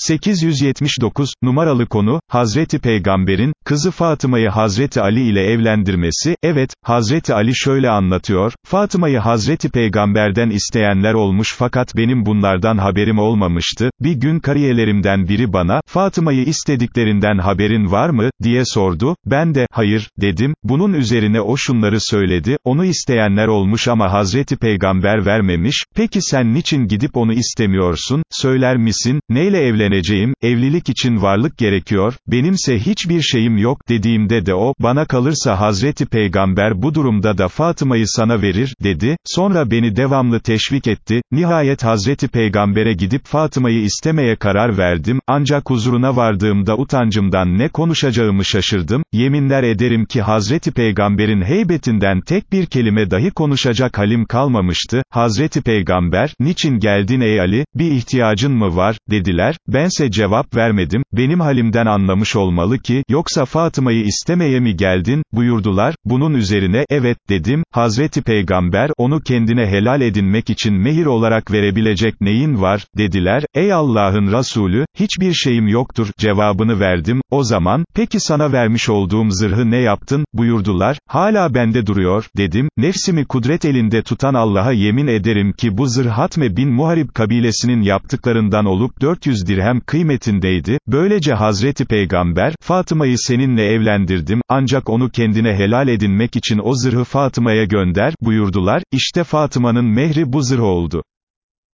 879, numaralı konu, Hazreti Peygamber'in, kızı Fatıma'yı Hazreti Ali ile evlendirmesi, evet, Hazreti Ali şöyle anlatıyor, Fatıma'yı Hazreti Peygamber'den isteyenler olmuş fakat benim bunlardan haberim olmamıştı, bir gün kariyelerimden biri bana, Fatıma'yı istediklerinden haberin var mı, diye sordu, ben de, hayır, dedim, bunun üzerine o şunları söyledi, onu isteyenler olmuş ama Hazreti Peygamber vermemiş, peki sen niçin gidip onu istemiyorsun, söyler misin, neyle evleneceğim, evlilik için varlık gerekiyor, benimse hiçbir şeyim yok, dediğimde de o, bana kalırsa Hazreti Peygamber bu durumda da Fatıma'yı sana verir, dedi, sonra beni devamlı teşvik etti, nihayet Hazreti Peygamber'e gidip Fatıma'yı istemeye karar verdim, ancak huzuruna vardığımda utancımdan ne konuşacağımı şaşırdım, yeminler ederim ki Hazreti Peygamber'in heybetinden tek bir kelime dahi konuşacak halim kalmamıştı, Hazreti Peygamber, niçin geldin ey Ali, bir ihtiyacın mı var, dediler, bense cevap vermedim, benim halimden anlamış olmalı ki, yoksa Fatıma'yı istemeye mi geldin, buyurdular, bunun üzerine, evet, dedim, Hazreti Peygamber, onu kendine helal edinmek için mehir olarak verebilecek neyin var, dediler, ey Allah'ın Resulü, hiçbir şeyim yoktur, cevabını verdim, o zaman, peki sana vermiş olduğum zırhı ne yaptın, buyurdular, hala bende duruyor, dedim, nefsimi kudret elinde tutan Allah'a yemin ederim ki bu zırh Hatme bin Muharib kabilesinin yaptıklarından olup 400 dirhem kıymetindeydi, böylece Hazreti Peygamber, Fatıma'yı seninle evlendirdim, ancak onu kendine helal edinmek için o zırhı Fatıma'ya gönder, buyurdular, işte Fatıma'nın mehri bu zırh oldu.